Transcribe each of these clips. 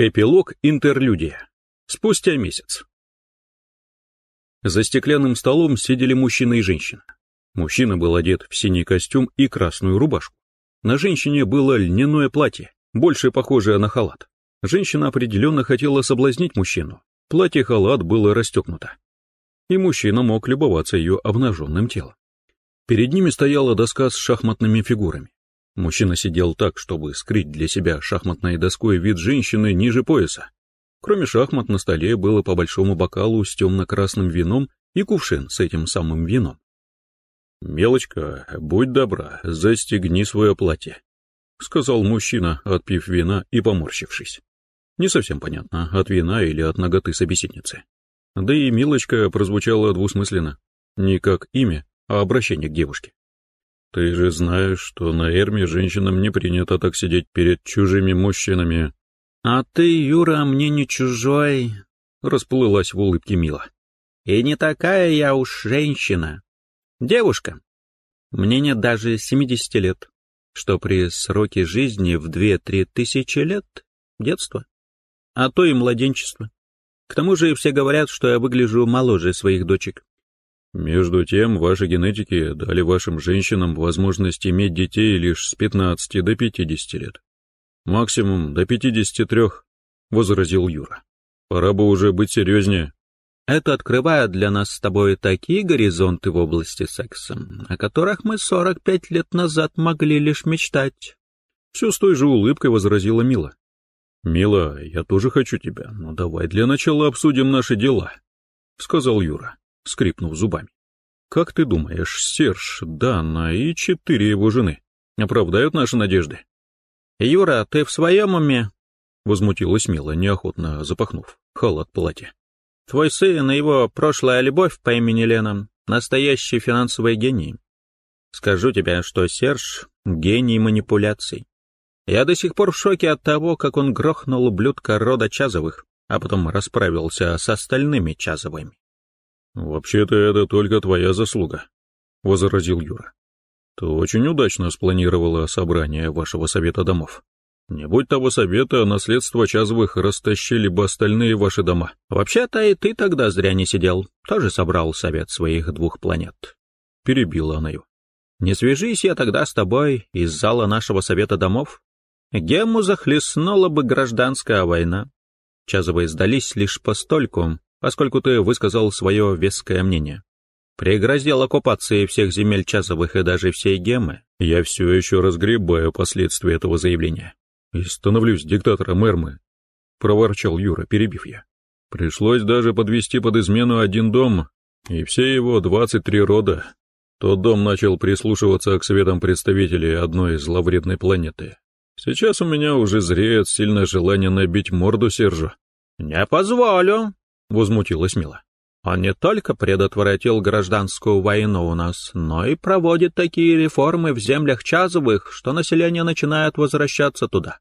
Эпилог интерлюдия. Спустя месяц. За стеклянным столом сидели мужчина и женщина. Мужчина был одет в синий костюм и красную рубашку. На женщине было льняное платье, больше похожее на халат. Женщина определенно хотела соблазнить мужчину. Платье-халат было расстегнуто. И мужчина мог любоваться ее обнаженным телом. Перед ними стояла доска с шахматными фигурами. Мужчина сидел так, чтобы скрыть для себя шахматной доской вид женщины ниже пояса. Кроме шахмат на столе было по большому бокалу с темно-красным вином и кувшин с этим самым вином. «Мелочка, будь добра, застегни свое платье», — сказал мужчина, отпив вина и поморщившись. Не совсем понятно, от вина или от ноготы собеседницы. Да и Милочка прозвучала двусмысленно, не как имя, а обращение к девушке. Ты же знаешь, что на Эрме женщинам не принято так сидеть перед чужими мужчинами. А ты, Юра, мне не чужой, расплылась в улыбке Мила. И не такая я уж женщина. Девушка. Мне нет даже семидесяти лет, что при сроке жизни в две-три тысячи лет — детство, а то и младенчество. К тому же все говорят, что я выгляжу моложе своих дочек. Между тем, ваши генетики дали вашим женщинам возможность иметь детей лишь с 15 до 50 лет. Максимум до 53, возразил Юра. Пора бы уже быть серьезнее. Это открывает для нас с тобой такие горизонты в области секса, о которых мы 45 лет назад могли лишь мечтать. Все с той же улыбкой возразила Мила. «Мила, я тоже хочу тебя, но давай для начала обсудим наши дела», — сказал Юра скрипнув зубами. «Как ты думаешь, Серж, Дана и четыре его жены оправдают наши надежды?» «Юра, ты в своем уме?» — возмутилась Мила, неохотно запахнув халат платья. «Твой сын и его прошлая любовь по имени Лена — настоящий финансовый гений. Скажу тебе, что Серж — гений манипуляций. Я до сих пор в шоке от того, как он грохнул ублюдка рода Чазовых, а потом расправился с остальными Чазовыми. «Вообще-то это только твоя заслуга», — возразил Юра. «Ты очень удачно спланировала собрание вашего совета домов. Не будь того совета, наследство Чазовых растащили бы остальные ваши дома. Вообще-то и ты тогда зря не сидел, тоже собрал совет своих двух планет». Перебила она его. «Не свяжись я тогда с тобой из зала нашего совета домов. Гему захлестнула бы гражданская война. Чазовые сдались лишь постольку, поскольку ты высказал свое веское мнение. Пригрозил оккупации всех земель Часовых и даже всей Геммы. Я все еще разгребаю последствия этого заявления. И становлюсь диктатором Эрмы, — проворчал Юра, перебив я. Пришлось даже подвести под измену один дом, и все его двадцать три рода. Тот дом начал прислушиваться к советам представителей одной зловредной планеты. Сейчас у меня уже зреет сильное желание набить морду Сержу. «Не позволю», — возмутилась Мила. «Он не только предотвратил гражданскую войну у нас, но и проводит такие реформы в землях Чазовых, что население начинает возвращаться туда.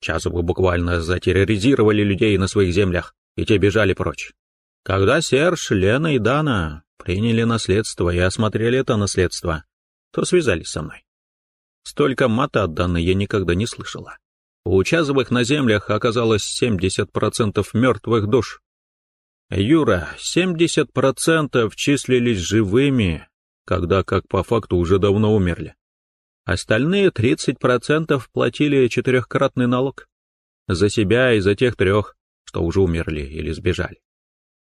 Чазовы буквально затерроризировали людей на своих землях, и те бежали прочь. Когда Серж, Лена и Дана приняли наследство и осмотрели это наследство, то связались со мной. Столько мата от Даны я никогда не слышала. У Чазовых на землях оказалось 70% мертвых душ, Юра, 70% числились живыми, когда как по факту уже давно умерли. Остальные 30% платили четырехкратный налог. За себя и за тех трех, что уже умерли или сбежали.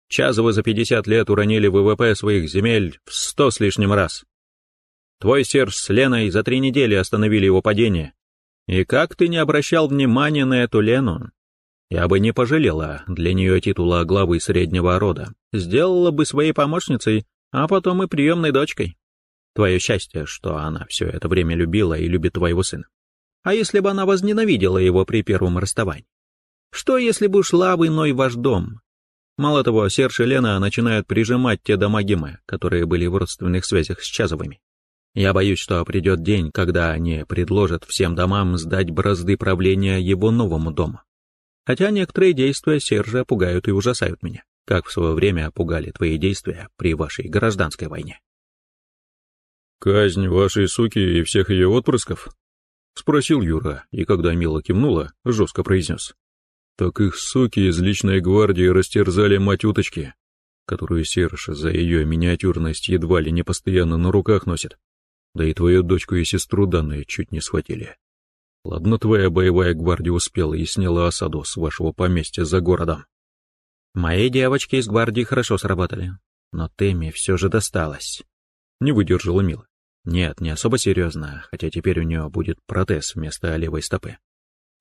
Чазовы за 50 лет уронили ВВП своих земель в сто с лишним раз. Твой Серж с Леной за три недели остановили его падение. И как ты не обращал внимания на эту Лену, я бы не пожалела для нее титула главы среднего рода, сделала бы своей помощницей, а потом и приемной дочкой. Твое счастье, что она все это время любила и любит твоего сына. А если бы она возненавидела его при первом расставании? Что, если бы ушла в иной ваш дом? Мало того, Серж и Лена начинают прижимать те дома Гимы, которые были в родственных связях с Чазовыми. Я боюсь, что придет день, когда они предложат всем домам сдать бразды правления его новому дому. Хотя некоторые действия Сержа пугают и ужасают меня, как в свое время пугали твои действия при вашей гражданской войне. «Казнь вашей суки и всех ее отпрысков?» — спросил Юра, и когда Мила кивнула, жестко произнес. так их суки из личной гвардии растерзали мать уточки, которую Серж за ее миниатюрность едва ли не постоянно на руках носит. Да и твою дочку и сестру данные чуть не схватили. Ладно, твоя боевая гвардия успела и сняла осаду с вашего поместья за городом. Мои девочки из гвардии хорошо сработали, но Тэмми все же досталось. Не выдержала Мила. Нет, не особо серьезно, хотя теперь у нее будет протез вместо левой стопы.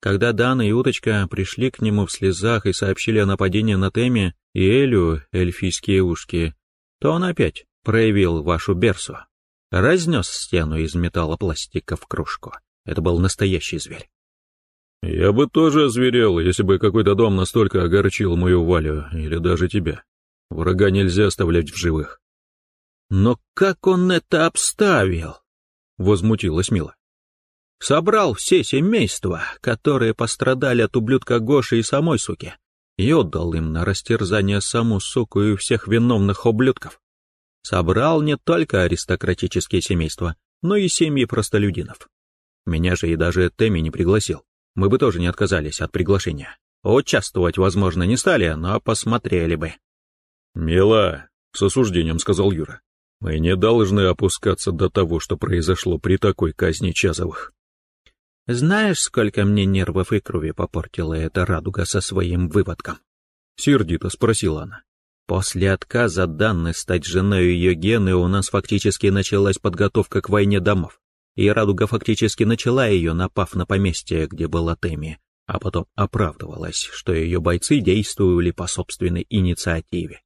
Когда Дана и Уточка пришли к нему в слезах и сообщили о нападении на Теми и Элю, эльфийские ушки, то он опять проявил вашу берсу. Разнес стену из металлопластика в кружку. Это был настоящий зверь. Я бы тоже озверел, если бы какой-то дом настолько огорчил мою Валю, или даже тебя. Врага нельзя оставлять в живых. Но как он это обставил? Возмутилась Мила собрал все семейства, которые пострадали от ублюдка Гоши и самой суки, и отдал им на растерзание саму суку и всех виновных ублюдков. Собрал не только аристократические семейства, но и семьи простолюдинов. Меня же и даже Тэмми не пригласил. Мы бы тоже не отказались от приглашения. Участвовать, возможно, не стали, но посмотрели бы. «Мила», — с осуждением сказал Юра, — «мы не должны опускаться до того, что произошло при такой казни Чазовых». Знаешь, сколько мне нервов и крови попортила эта радуга со своим выводком? Сердито спросила она. После отказа Данны стать женой ее Гены у нас фактически началась подготовка к войне домов. И Радуга фактически начала ее, напав на поместье, где была Теми, а потом оправдывалась, что ее бойцы действовали по собственной инициативе.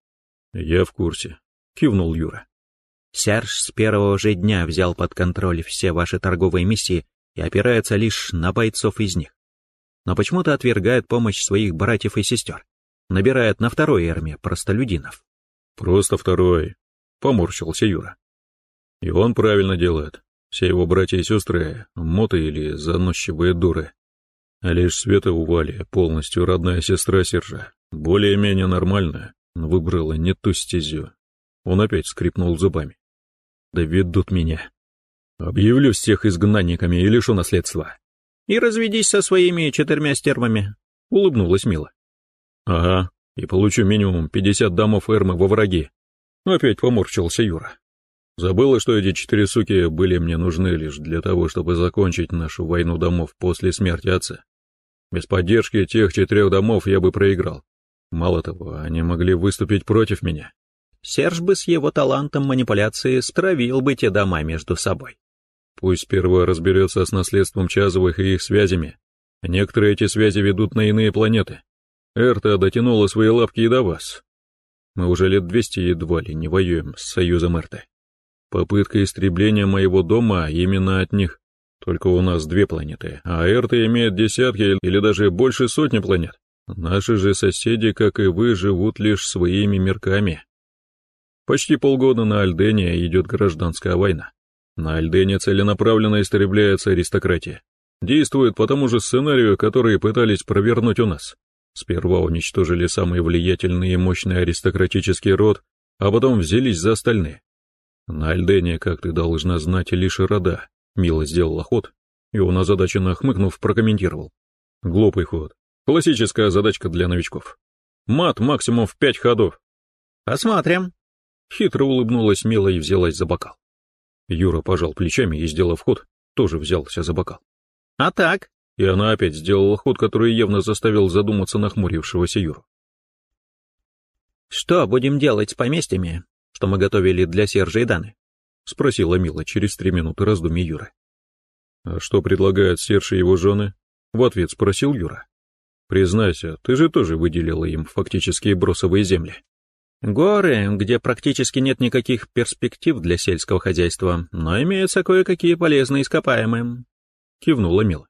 «Я в курсе», — кивнул Юра. Серж с первого же дня взял под контроль все ваши торговые миссии и опирается лишь на бойцов из них. Но почему-то отвергает помощь своих братьев и сестер, набирает на второй армии простолюдинов. «Просто второй», — поморщился Юра. «И он правильно делает. Все его братья и сестры — моты или заносчивые дуры. А лишь Света у Вали полностью родная сестра Сержа, более-менее нормальная, но выбрала не ту стезю. Он опять скрипнул зубами. «Да ведут меня. Объявлю всех изгнанниками и лишу наследства. И разведись со своими четырьмя стервами, — улыбнулась Мила. Ага, и получу минимум пятьдесят домов Эрмы во враги. Опять поморщился Юра. Забыла, что эти четыре суки были мне нужны лишь для того, чтобы закончить нашу войну домов после смерти отца. Без поддержки тех четырех домов я бы проиграл. Мало того, они могли выступить против меня. Серж бы с его талантом манипуляции стравил бы те дома между собой. Пусть сперва разберется с наследством Чазовых и их связями. Некоторые эти связи ведут на иные планеты. Эрта дотянула свои лапки и до вас. Мы уже лет двести едва ли не воюем с союзом Эрты. Попытка истребления моего дома именно от них. Только у нас две планеты, а Эрта имеет десятки или даже больше сотни планет. Наши же соседи, как и вы, живут лишь своими мирками. Почти полгода на Альдене идет гражданская война. На Альдене целенаправленно истребляется аристократия. Действует по тому же сценарию, который пытались провернуть у нас. Сперва уничтожили самый влиятельный и мощный аристократический род, а потом взялись за остальные. На Альдене, как ты должна знать, лишь рода. Мила сделала ход, и он озадаченно хмыкнув прокомментировал. Глупый ход. Классическая задачка для новичков. Мат максимум в пять ходов. Посмотрим. Хитро улыбнулась Мила и взялась за бокал. Юра пожал плечами и, сделав ход, тоже взялся за бокал. «А так?» И она опять сделала ход, который явно заставил задуматься нахмурившегося Юру. «Что будем делать с поместьями, что мы готовили для Сержа и Даны?» — спросила Мила через три минуты раздумий Юры. «А что предлагают Серж и его жены?» — в ответ спросил Юра. «Признайся, ты же тоже выделила им фактически бросовые земли». Горы, где практически нет никаких перспектив для сельского хозяйства, но имеются кое-какие полезные ископаемые. Кивнула Мила.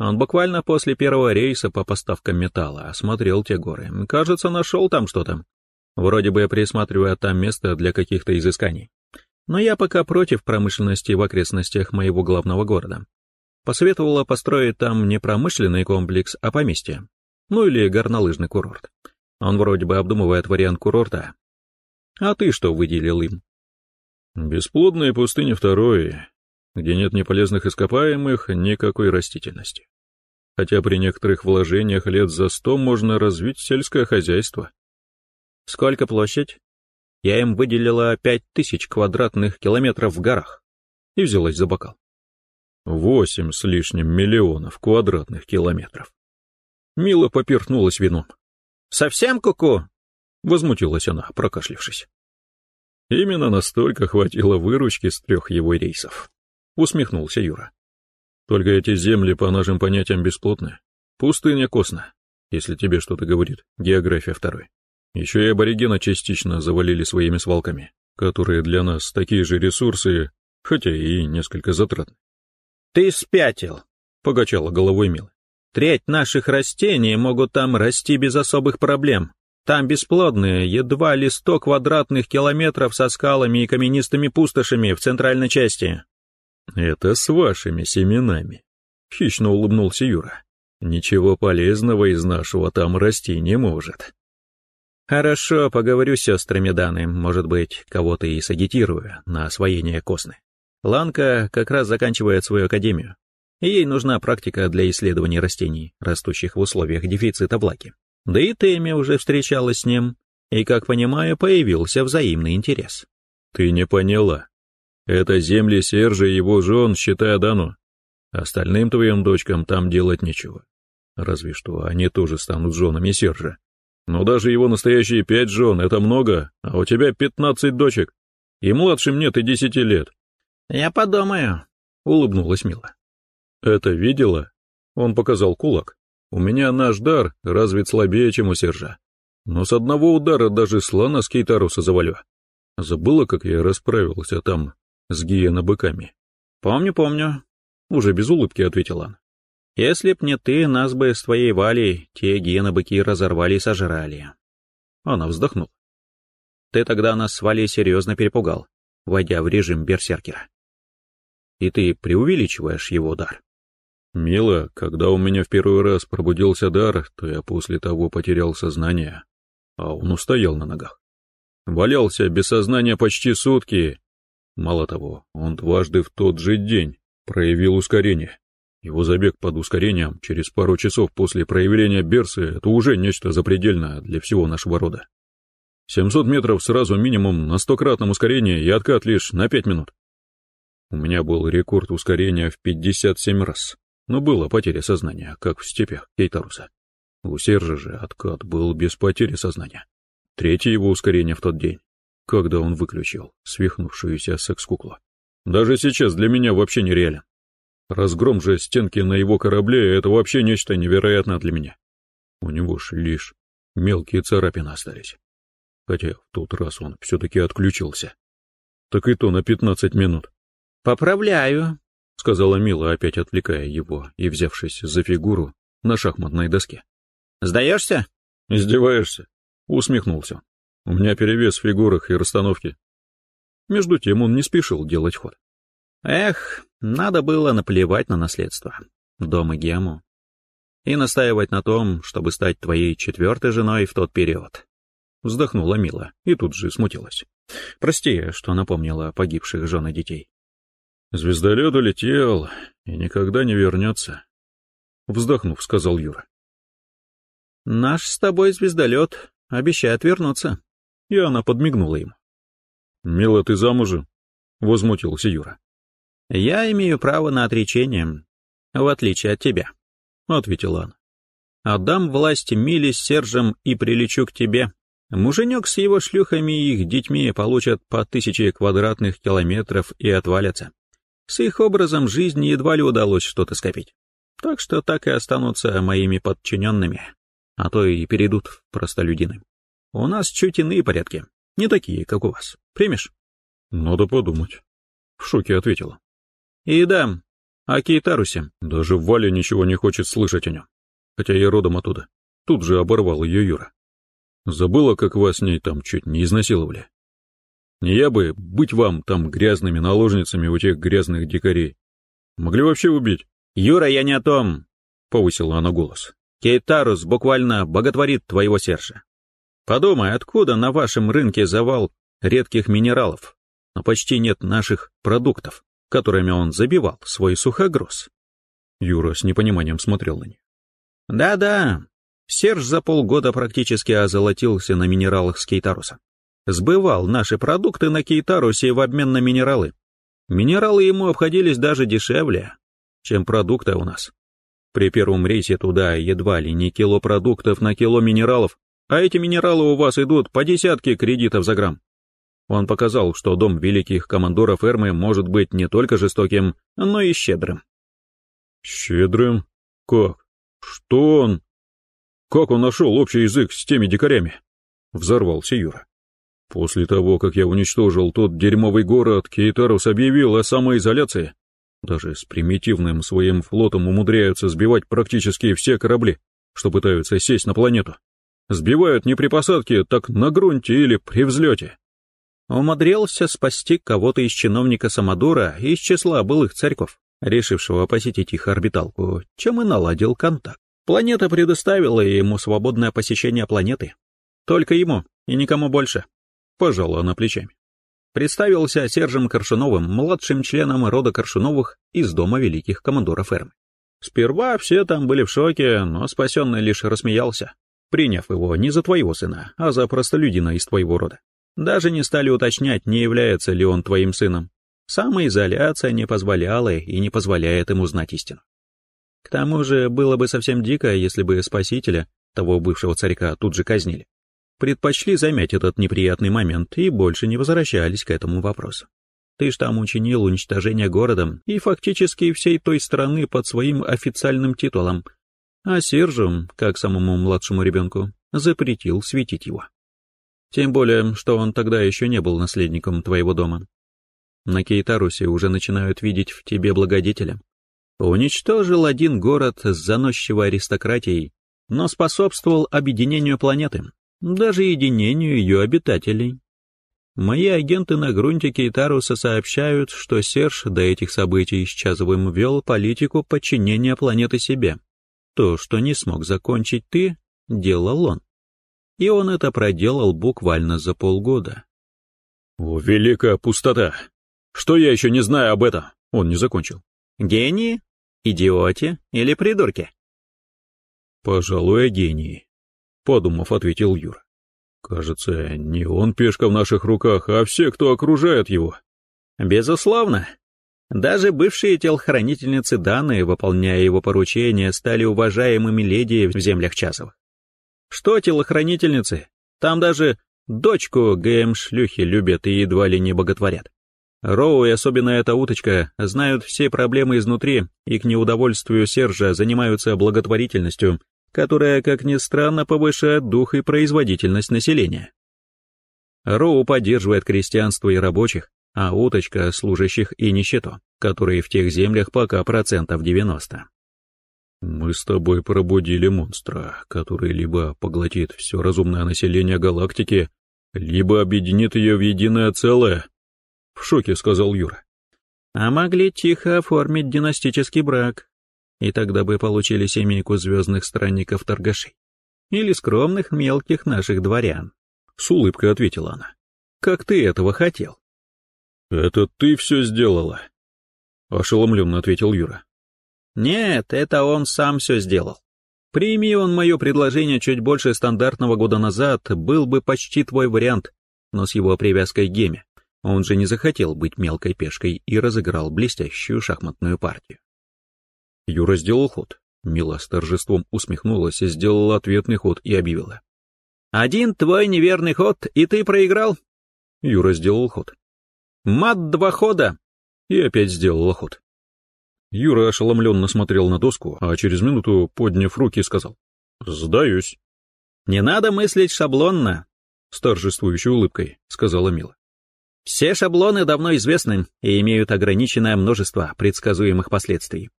Он буквально после первого рейса по поставкам металла осмотрел те горы. Кажется, нашел там что-то. Вроде бы присматривая там место для каких-то изысканий. Но я пока против промышленности в окрестностях моего главного города. Посоветовала построить там не промышленный комплекс, а поместье. Ну или горнолыжный курорт. Он вроде бы обдумывает вариант курорта. А ты что выделил им? Бесплодная пустыня второй, где нет ни полезных ископаемых, никакой растительности. хотя при некоторых вложениях лет за сто можно развить сельское хозяйство. Сколько площадь? Я им выделила пять тысяч квадратных километров в горах. И взялась за бокал. Восемь с лишним миллионов квадратных километров. Мила поперхнулась вином. «Совсем куку?» -ку — возмутилась она, прокашлившись. Именно настолько хватило выручки с трех его рейсов. Усмехнулся Юра. Только эти земли по нашим понятиям бесплотны. Пустыня косна, если тебе что-то говорит география второй. Еще и аборигена частично завалили своими свалками, которые для нас такие же ресурсы, хотя и несколько затратны. «Ты спятил», — покачала головой Мила. «Треть наших растений могут там расти без особых проблем. Там бесплодные, едва ли сто квадратных километров со скалами и каменистыми пустошами в центральной части». «Это с вашими семенами», — хищно улыбнулся Юра. «Ничего полезного из нашего там расти не может». Хорошо, поговорю с сестрами Даны, может быть, кого-то и сагитирую на освоение Косны. Ланка как раз заканчивает свою академию, ей нужна практика для исследований растений, растущих в условиях дефицита влаги. Да и Тэмми уже встречалась с ним, и, как понимаю, появился взаимный интерес. Ты не поняла. Это земли Сержа и его жен, считая Дану. Остальным твоим дочкам там делать нечего. Разве что они тоже станут женами Сержа. Но даже его настоящие пять жен — это много, а у тебя пятнадцать дочек. И младшим нет и десяти лет. «Я подумаю», — улыбнулась Мила. «Это видела?» — он показал кулак. «У меня наш дар развит слабее, чем у Сержа. Но с одного удара даже слона с кейтаруса завалю. Забыла, как я расправился там с гиена-быками?» «Помню, помню», — уже без улыбки ответил он. Если б не ты, нас бы с твоей Валей те гены-быки разорвали и сожрали. Она вздохнула. Ты тогда нас с Валей серьезно перепугал, войдя в режим берсеркера. И ты преувеличиваешь его дар. Мило, когда у меня в первый раз пробудился дар, то я после того потерял сознание, а он устоял на ногах. Валялся без сознания почти сутки. Мало того, он дважды в тот же день проявил ускорение. Его забег под ускорением через пару часов после проявления Берсы — это уже нечто запредельное для всего нашего рода. 700 метров сразу минимум на стократном ускорении и откат лишь на 5 минут. У меня был рекорд ускорения в 57 раз, но была потеря сознания, как в степях Кейтаруса. У Сержа же откат был без потери сознания. Третье его ускорение в тот день, когда он выключил свихнувшуюся секс-куклу. Даже сейчас для меня вообще нереален. Разгром же стенки на его корабле — это вообще нечто невероятное для меня. У него ж лишь мелкие царапины остались. Хотя в тот раз он все-таки отключился. Так и то на пятнадцать минут. «Поправляю», — сказала Мила, опять отвлекая его и взявшись за фигуру на шахматной доске. «Сдаешься?» «Издеваешься?» — усмехнулся. «У меня перевес в фигурах и расстановке». Между тем он не спешил делать ход. Эх, надо было наплевать на наследство, дом и гему, и настаивать на том, чтобы стать твоей четвертой женой в тот период. Вздохнула Мила и тут же смутилась. Прости, что напомнила погибших жен и детей. Звездолет улетел и никогда не вернется. Вздохнув, сказал Юра. Наш с тобой звездолет обещает вернуться. И она подмигнула им. Мила, ты замужем? Возмутился Юра. «Я имею право на отречение, в отличие от тебя», — ответил он. «Отдам власть Миле с Сержем и прилечу к тебе. Муженек с его шлюхами и их детьми получат по тысяче квадратных километров и отвалятся. С их образом жизни едва ли удалось что-то скопить. Так что так и останутся моими подчиненными, а то и перейдут в простолюдины. У нас чуть иные порядки, не такие, как у вас. Примешь?» «Надо подумать», — в шоке ответила. И да, о Кейтарусе. Даже Валя ничего не хочет слышать о нем. Хотя я родом оттуда. Тут же оборвал ее Юра. Забыла, как вас с ней там чуть не изнасиловали. Не я бы быть вам там грязными наложницами у тех грязных дикарей. Могли вообще убить. Юра, я не о том, повысила она голос. Кейтарус буквально боготворит твоего Сержа. Подумай, откуда на вашем рынке завал редких минералов, но почти нет наших продуктов которыми он забивал свой сухогруз. Юра с непониманием смотрел на нее. Да-да, Серж за полгода практически озолотился на минералах с Кейтаруса. Сбывал наши продукты на Кейтарусе в обмен на минералы. Минералы ему обходились даже дешевле, чем продукты у нас. При первом рейсе туда едва ли не кило продуктов на кило минералов, а эти минералы у вас идут по десятке кредитов за грамм. Он показал, что дом великих командоров Эрмы может быть не только жестоким, но и щедрым. Щедрым? Как? Что он? Как он нашел общий язык с теми дикарями? Взорвался Юра. После того, как я уничтожил тот дерьмовый город, Кейтарус объявил о самоизоляции. Даже с примитивным своим флотом умудряются сбивать практически все корабли, что пытаются сесть на планету. Сбивают не при посадке, так на грунте или при взлете. Умудрился спасти кого-то из чиновника Самодура из числа былых царьков, решившего посетить их орбиталку, чем и наладил контакт. Планета предоставила ему свободное посещение планеты. Только ему и никому больше. Пожала она плечами представился Сержем Коршуновым, младшим членом рода Коршуновых из Дома Великих Командоров Эрмы. Сперва все там были в шоке, но спасенный лишь рассмеялся, приняв его не за твоего сына, а за простолюдина из твоего рода. Даже не стали уточнять, не является ли он твоим сыном. Самоизоляция не позволяла и не позволяет ему знать истину. К тому же было бы совсем дико, если бы спасителя, того бывшего царька, тут же казнили предпочли замять этот неприятный момент и больше не возвращались к этому вопросу. Ты ж там учинил уничтожение города и фактически всей той страны под своим официальным титулом, а Сержу, как самому младшему ребенку, запретил светить его. Тем более, что он тогда еще не был наследником твоего дома. На Кейтарусе уже начинают видеть в тебе благодетеля. Уничтожил один город с заносчивой аристократией, но способствовал объединению планеты, даже единению ее обитателей. Мои агенты на грунте Кейтаруса сообщают, что Серж до этих событий с Чазовым вел политику подчинения планеты себе. То, что не смог закончить ты, делал он. И он это проделал буквально за полгода. «О, великая пустота! Что я еще не знаю об этом?» Он не закончил. «Гении? Идиоте или придурки?» «Пожалуй, о гении», подумав, ответил Юра. Кажется, не он пешка в наших руках, а все, кто окружает его. Безусловно. Даже бывшие телохранительницы Даны, выполняя его поручения, стали уважаемыми леди в землях Часовых. Что телохранительницы? Там даже дочку ГМ-шлюхи любят и едва ли не боготворят. Роу и особенно эта уточка знают все проблемы изнутри и к неудовольствию Сержа занимаются благотворительностью которая, как ни странно, повышает дух и производительность населения. Роу поддерживает крестьянство и рабочих, а уточка — служащих и нищету, которые в тех землях пока процентов 90. Мы с тобой пробудили монстра, который либо поглотит все разумное население галактики, либо объединит ее в единое целое. В шоке сказал Юра. А могли тихо оформить династический брак, и тогда бы получили семейку звездных странников-торгашей. Или скромных мелких наших дворян. С улыбкой ответила она. Как ты этого хотел? Это ты все сделала. Ошеломленно ответил Юра. Нет, это он сам все сделал. Прими он мое предложение чуть больше стандартного года назад, был бы почти твой вариант, но с его привязкой к геме. Он же не захотел быть мелкой пешкой и разыграл блестящую шахматную партию. Юра сделал ход. Мила с торжеством усмехнулась и сделала ответный ход и объявила. «Один твой неверный ход, и ты проиграл?» Юра сделал ход. «Мат два хода!» И опять сделала ход. Юра ошеломленно смотрел на доску, а через минуту, подняв руки, сказал. «Сдаюсь». «Не надо мыслить шаблонно», — с торжествующей улыбкой сказала Мила. «Все шаблоны давно известны и имеют ограниченное множество предсказуемых последствий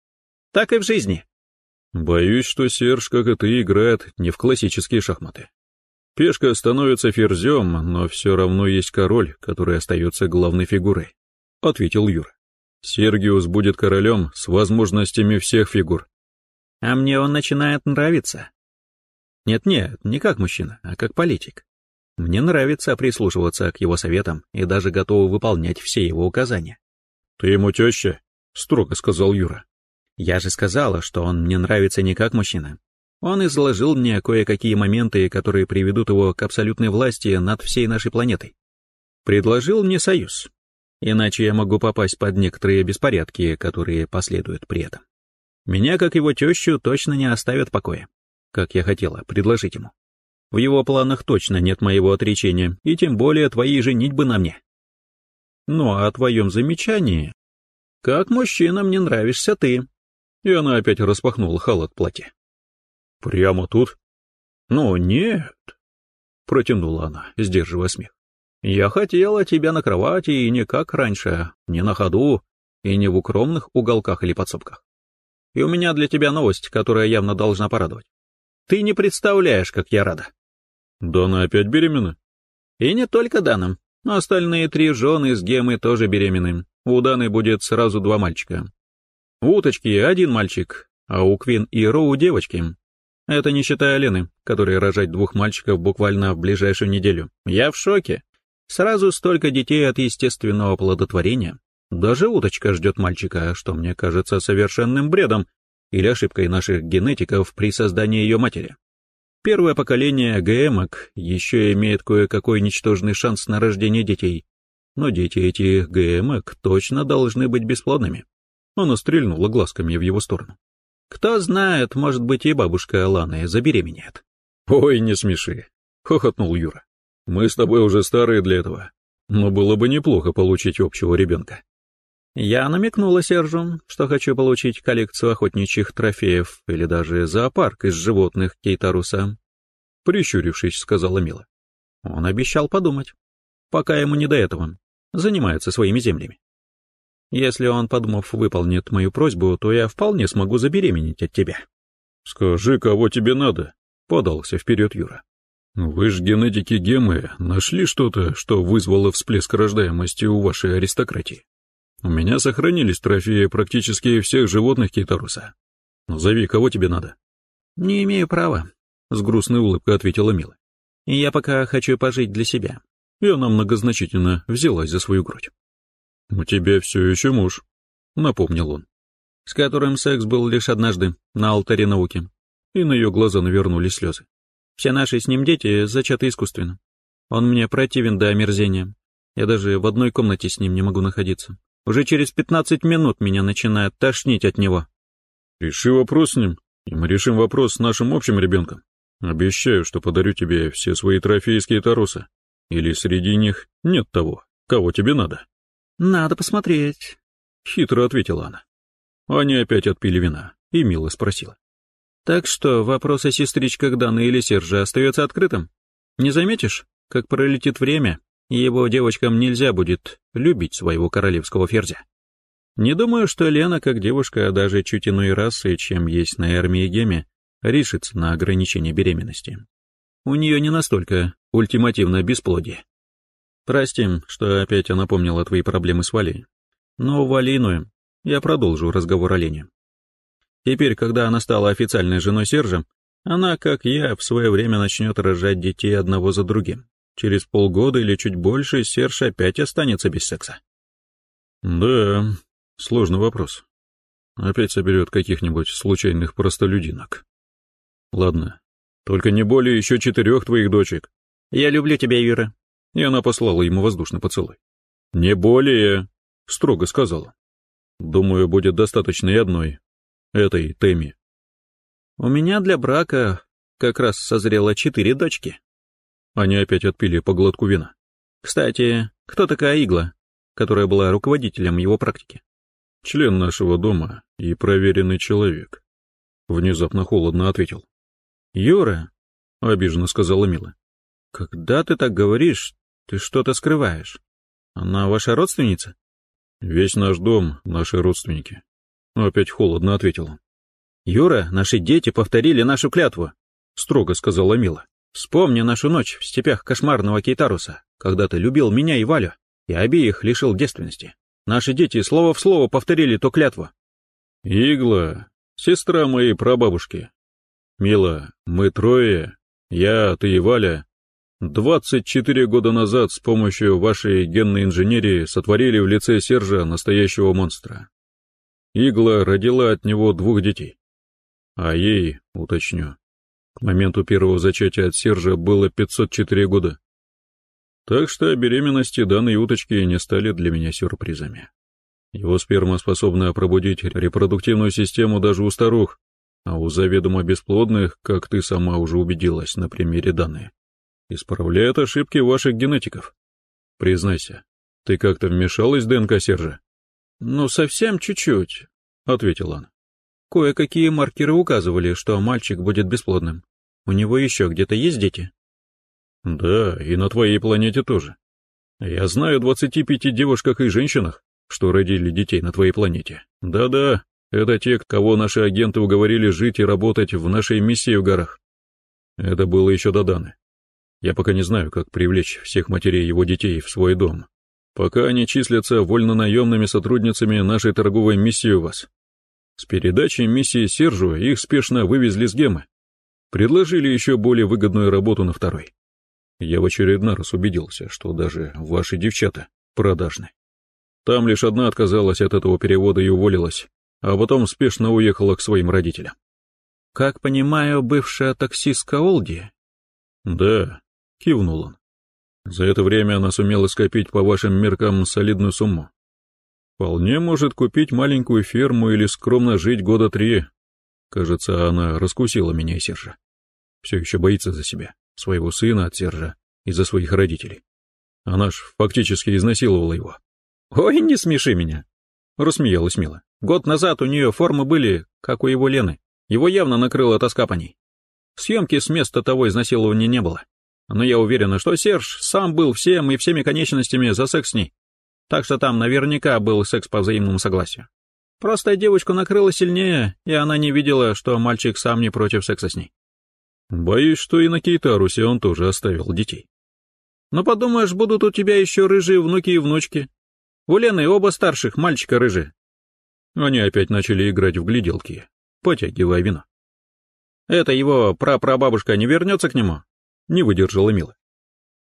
так и в жизни. Боюсь, что Серж, как и ты, играет не в классические шахматы. Пешка становится ферзем, но все равно есть король, который остается главной фигурой, — ответил Юр. Сергиус будет королем с возможностями всех фигур. А мне он начинает нравиться. Нет-нет, не как мужчина, а как политик. Мне нравится прислушиваться к его советам и даже готов выполнять все его указания. — Ты ему теща? — строго сказал Юра. Я же сказала, что он мне нравится не как мужчина. Он изложил мне кое-какие моменты, которые приведут его к абсолютной власти над всей нашей планетой. Предложил мне союз. Иначе я могу попасть под некоторые беспорядки, которые последуют при этом. Меня, как его тещу, точно не оставят в покое, как я хотела предложить ему. В его планах точно нет моего отречения, и тем более твоей женитьбы на мне. Ну а о твоем замечании... Как мужчина мне нравишься ты. И она опять распахнула халат платья. Прямо тут? Ну, нет, протянула она, сдерживая смех. Я хотела тебя на кровати и не как раньше, не на ходу и не в укромных уголках или подсобках. И у меня для тебя новость, которая явно должна порадовать. Ты не представляешь, как я рада. Дана опять беременна? И не только Даном. Остальные три жены с Гемой тоже беременны. У Даны будет сразу два мальчика. У Уточки один мальчик, а у Квин и Роу девочки. Это не считая Лены, которая рожать двух мальчиков буквально в ближайшую неделю. Я в шоке. Сразу столько детей от естественного плодотворения. Даже уточка ждет мальчика, что мне кажется совершенным бредом или ошибкой наших генетиков при создании ее матери. Первое поколение ГМок еще имеет кое-какой ничтожный шанс на рождение детей, но дети этих ГМок точно должны быть бесплодными. Она стрельнула глазками в его сторону. Кто знает, может быть, и бабушка Аланы забеременеет. «Ой, не смеши», — хохотнул Юра. «Мы с тобой уже старые для этого, но было бы неплохо получить общего ребенка». Я намекнула Сержу, что хочу получить коллекцию охотничьих трофеев или даже зоопарк из животных Кейтаруса. Прищурившись, сказала Мила. Он обещал подумать, пока ему не до этого, занимается своими землями. Если он, подумав, выполнит мою просьбу, то я вполне смогу забеременеть от тебя. Скажи, кого тебе надо, подался вперед Юра. Вы ж генетики Гемы нашли что-то, что вызвало всплеск рождаемости у вашей аристократии. У меня сохранились трофеи практически всех животных Кейтаруса. Назови, кого тебе надо. Не имею права, с грустной улыбкой ответила Мила. Я пока хочу пожить для себя. И она многозначительно взялась за свою грудь. «У тебя все еще муж», — напомнил он. «С которым секс был лишь однажды, на алтаре науки». И на ее глаза навернулись слезы. «Все наши с ним дети зачаты искусственно. Он мне противен до омерзения. Я даже в одной комнате с ним не могу находиться. Уже через пятнадцать минут меня начинает тошнить от него». «Реши вопрос с ним, и мы решим вопрос с нашим общим ребенком. Обещаю, что подарю тебе все свои трофейские тарусы. Или среди них нет того, кого тебе надо». «Надо посмотреть», — хитро ответила она. Они опять отпили вина, и Мила спросила. «Так что вопрос о сестричках Даны или Сержа остается открытым? Не заметишь, как пролетит время, и его девочкам нельзя будет любить своего королевского ферзя?» Не думаю, что Лена, как девушка, даже чуть иной расы, чем есть на армии Геме, решится на ограничение беременности. У нее не настолько ультимативно бесплодие. Прости, что опять я напомнила твои проблемы с Валей. Но Валину я продолжу разговор о Лене. Теперь, когда она стала официальной женой Сержа, она, как я, в свое время начнет рожать детей одного за другим. Через полгода или чуть больше Серж опять останется без секса. Да, сложный вопрос. Опять соберет каких-нибудь случайных простолюдинок. Ладно, только не более еще четырех твоих дочек. Я люблю тебя, Юра и она послала ему воздушный поцелуй. «Не более», — строго сказала. «Думаю, будет достаточно и одной, этой Теми». «У меня для брака как раз созрело четыре дочки». Они опять отпили по глотку вина. «Кстати, кто такая Игла, которая была руководителем его практики?» «Член нашего дома и проверенный человек», — внезапно холодно ответил. «Юра», — обиженно сказала Мила, — «когда ты так говоришь, ты что-то скрываешь. Она ваша родственница? Весь наш дом — наши родственники. Опять холодно ответила. Юра, наши дети повторили нашу клятву, строго сказала Мила. Вспомни нашу ночь в степях кошмарного Кейтаруса, когда ты любил меня и Валю, и обеих лишил девственности. Наши дети слово в слово повторили ту клятву. Игла, сестра моей прабабушки. Мила, мы трое, я, ты и Валя, 24 года назад с помощью вашей генной инженерии сотворили в лице Сержа настоящего монстра. Игла родила от него двух детей. А ей, уточню, моменту первого зачатия от Сержа было 504 года. Так что беременности данной уточки не стали для меня сюрпризами. Его сперма способна пробудить репродуктивную систему даже у старух, а у заведомо бесплодных, как ты сама уже убедилась на примере данные, исправляет ошибки ваших генетиков. Признайся, ты как-то вмешалась в ДНК Сержа? Ну, совсем чуть-чуть, — ответил он. Кое-какие маркеры указывали, что мальчик будет бесплодным. У него еще где-то есть дети? Да, и на твоей планете тоже. Я знаю 25 девушках и женщинах, что родили детей на твоей планете. Да-да, это те, кого наши агенты уговорили жить и работать в нашей миссии в горах. Это было еще до Даны. Я пока не знаю, как привлечь всех матерей его детей в свой дом. Пока они числятся вольнонаемными сотрудницами нашей торговой миссии у вас. С передачей миссии Сержу их спешно вывезли с Гемы. Предложили еще более выгодную работу на второй. Я в очередной раз убедился, что даже ваши девчата продажны. Там лишь одна отказалась от этого перевода и уволилась, а потом спешно уехала к своим родителям. «Как понимаю, бывшая таксистка Олди?» «Да», — кивнул он. «За это время она сумела скопить по вашим меркам солидную сумму. Вполне может купить маленькую ферму или скромно жить года три. Кажется, она раскусила меня и Сержа. Все еще боится за себя, своего сына от Сержа и за своих родителей. Она ж фактически изнасиловала его. «Ой, не смеши меня!» — рассмеялась Мила. «Год назад у нее формы были, как у его Лены. Его явно накрыло тоска по ней. Съемки с места того изнасилования не было. Но я уверена, что Серж сам был всем и всеми конечностями за секс с ней. Так что там наверняка был секс по взаимному согласию. Просто девочку накрыло сильнее, и она не видела, что мальчик сам не против секса с ней. Боюсь, что и на Кейтарусе он тоже оставил детей. Но подумаешь, будут у тебя еще рыжие внуки и внучки. У Лены оба старших, мальчика рыжие. Они опять начали играть в гляделки, потягивая вино. Это его прапрабабушка не вернется к нему? Не выдержала Мила.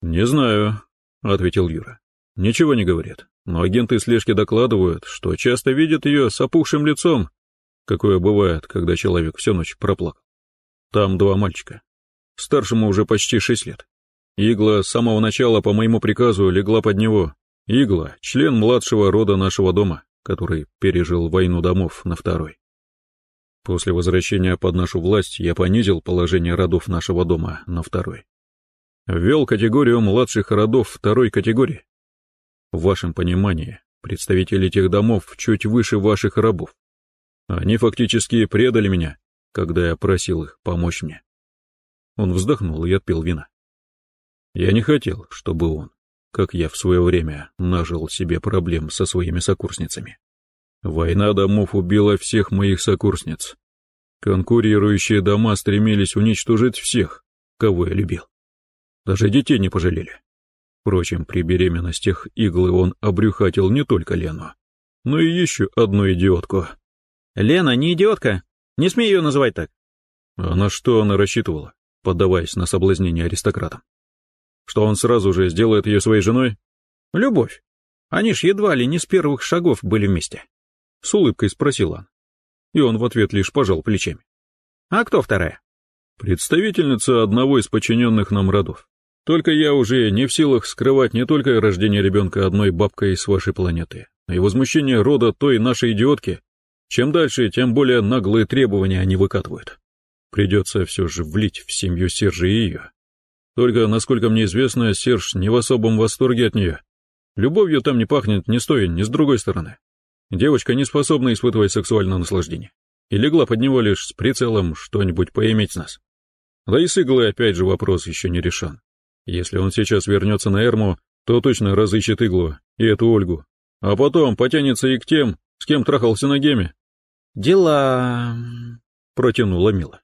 Не знаю, ответил Юра. Ничего не говорит, но агенты слежки докладывают, что часто видят ее с опухшим лицом, какое бывает, когда человек всю ночь проплакал. Там два мальчика. Старшему уже почти шесть лет. Игла с самого начала по моему приказу легла под него. Игла — член младшего рода нашего дома, который пережил войну домов на второй. После возвращения под нашу власть я понизил положение родов нашего дома на второй. Ввел категорию младших родов второй категории, в вашем понимании, представители тех домов чуть выше ваших рабов. Они фактически предали меня, когда я просил их помочь мне. Он вздохнул и отпил вина. Я не хотел, чтобы он, как я в свое время, нажил себе проблем со своими сокурсницами. Война домов убила всех моих сокурсниц. Конкурирующие дома стремились уничтожить всех, кого я любил. Даже детей не пожалели. Впрочем, при беременностях иглы он обрюхатил не только Лену, но и еще одну идиотку. «Лена не идиотка! Не смей ее называть так!» А на что она рассчитывала, поддаваясь на соблазнение аристократам? Что он сразу же сделает ее своей женой? Любовь. Они ж едва ли не с первых шагов были вместе. С улыбкой спросил он. И он в ответ лишь пожал плечами. А кто вторая? Представительница одного из подчиненных нам родов. Только я уже не в силах скрывать не только рождение ребенка одной бабкой с вашей планеты, но и возмущение рода той нашей идиотки. Чем дальше, тем более наглые требования они выкатывают. Придется все же влить в семью Сержа и ее. Только, насколько мне известно, Серж не в особом восторге от нее. Любовью там не пахнет ни с той, ни с другой стороны. Девочка не способна испытывать сексуальное наслаждение. И легла под него лишь с прицелом что-нибудь поиметь с нас. Да и с иглой опять же вопрос еще не решен. Если он сейчас вернется на Эрму, то точно разыщет иглу и эту Ольгу. А потом потянется и к тем, с кем трахался на геме. «Дела...» — протянула Мила.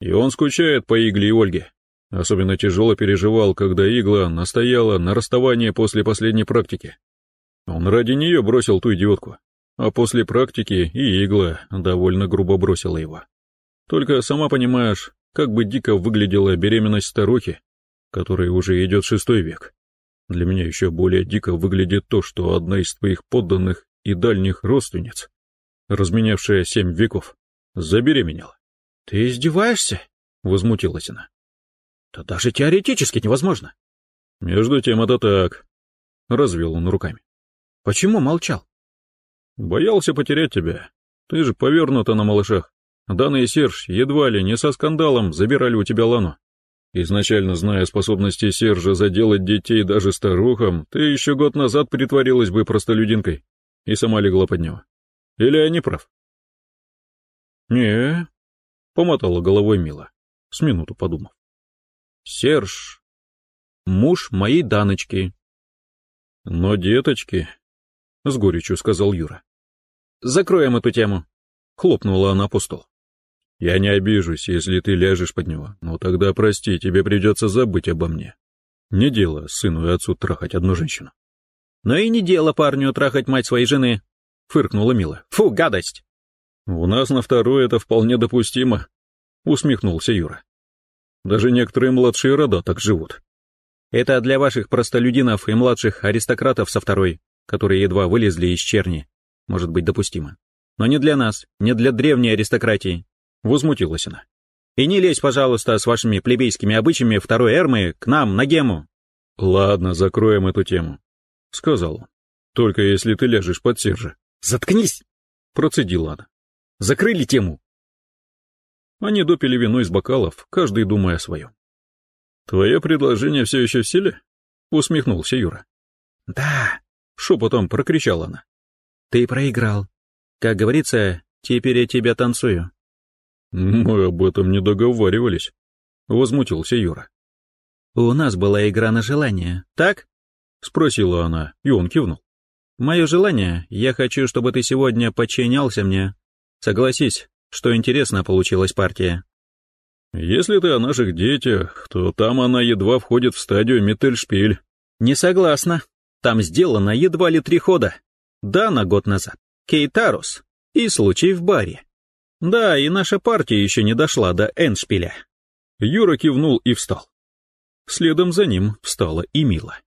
И он скучает по Игле и Ольге. Особенно тяжело переживал, когда Игла настояла на расставании после последней практики. Он ради нее бросил ту идиотку, а после практики и Игла довольно грубо бросила его. Только сама понимаешь, как бы дико выглядела беременность старухи, которой уже идет шестой век. Для меня еще более дико выглядит то, что одна из твоих подданных и дальних родственниц, разменявшая семь веков, забеременела. — Ты издеваешься? — возмутилась она. «Это даже теоретически невозможно». «Между тем это так», — развел он руками. «Почему молчал?» «Боялся потерять тебя. Ты же повернута на малышах. Дана и Серж едва ли не со скандалом забирали у тебя Лану. Изначально зная способности Сержа заделать детей даже старухам, ты еще год назад притворилась бы простолюдинкой и сама легла под него. Или я не прав? не помотала головой Мила, с минуту подумав. Серж, муж моей Даночки. Но деточки, с горечью сказал Юра. Закроем эту тему, хлопнула она по столу. Я не обижусь, если ты ляжешь под него, но тогда, прости, тебе придется забыть обо мне. Не дело сыну и отцу трахать одну женщину. Но и не дело парню трахать мать своей жены, фыркнула Мила. Фу, гадость! У нас на второй это вполне допустимо, усмехнулся Юра. Даже некоторые младшие рода так живут. Это для ваших простолюдинов и младших аристократов со второй, которые едва вылезли из черни, может быть допустимо. Но не для нас, не для древней аристократии, — возмутилась она. «И не лезь, пожалуйста, с вашими плебейскими обычаями второй эрмы к нам, на гему». «Ладно, закроем эту тему», — сказал он. «Только если ты ляжешь под Сержа». «Заткнись!» — процедила она. «Закрыли тему». Они допили вино из бокалов, каждый думая о своем. «Твое предложение все еще в силе?» — усмехнулся Юра. «Да», — шепотом прокричала она. «Ты проиграл. Как говорится, теперь я тебя танцую». «Мы об этом не договаривались», — возмутился Юра. «У нас была игра на желание, так?» — спросила она, и он кивнул. «Мое желание, я хочу, чтобы ты сегодня подчинялся мне. Согласись, что интересно получилась партия». «Если ты о наших детях, то там она едва входит в стадию Миттельшпиль». «Не согласна. Там сделано едва ли три хода. Да, на год назад. Кейтарус. И случай в баре. Да, и наша партия еще не дошла до Эншпиля. Юра кивнул и встал. Следом за ним встала и Мила.